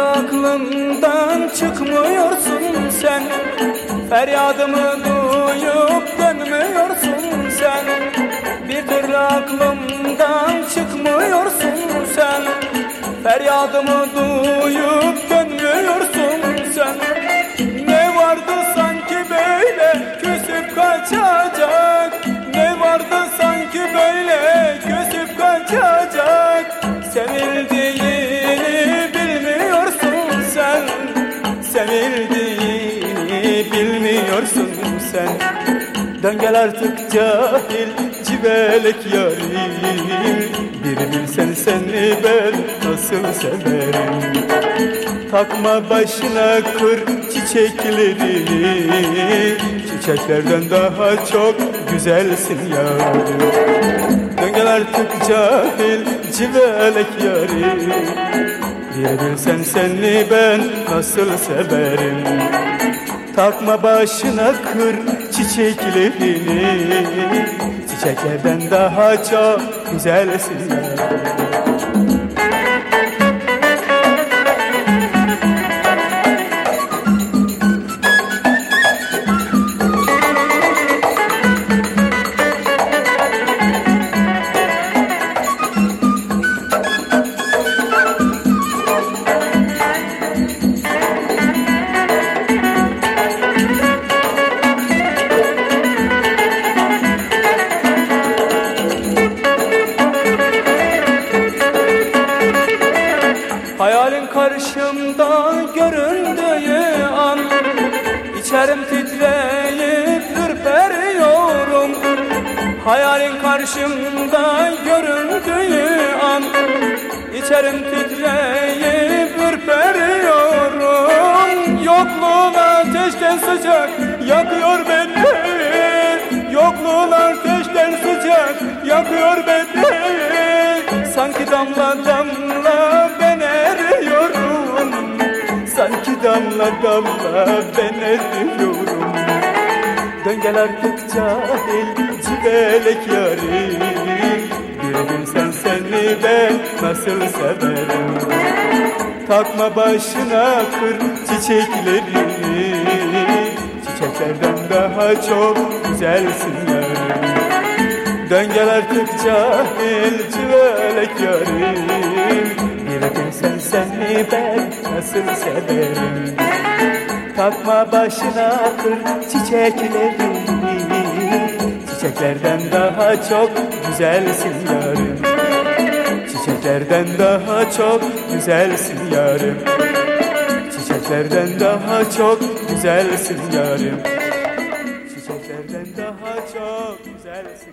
aklımdan çıkmıyorsun sen. Feryadımı duyup dönmüyorsun sen. Bir türlü aklımdan çıkmıyorsun sen. Feryadımı duyup bilmiyorsun sen. Dön gel artık cahil civelek yarim Bir bilsen seni ben nasıl severim? Takma başına kır çiçekleri. Çiçeklerden daha çok güzelsin yarim Dön gel artık cahil civelek yarim Bir bilsen seni ben nasıl severim Takma başına kır çiçeklerini. Çiçeklerden daha çok güzelsin göründüğü an İçerim titreyip ürperiyorum. Hayalin karşımda göründüğü an İçerim titreyip ürperiyorum. Yokluğun ateşten sıcak yakıyor beni. Yokluğun ateşten sıcak yakıyor beni. Sanki damla damla damla damla ben eriyorum Dön gel artık cahil civelek yarim Bir bilsen seni ben nasıl severim? Takma başına kır çiçeklerini Çiçeklerden daha çok güzelsin yarim Dön gel artık cahil civelek yarim nasıl severim Takma başına kır çiçeklerini Çiçeklerden daha çok güzelsin yarim Çiçeklerden daha çok güzelsin yarim Çiçeklerden daha çok güzelsin yarim Çiçeklerden daha çok güzelsin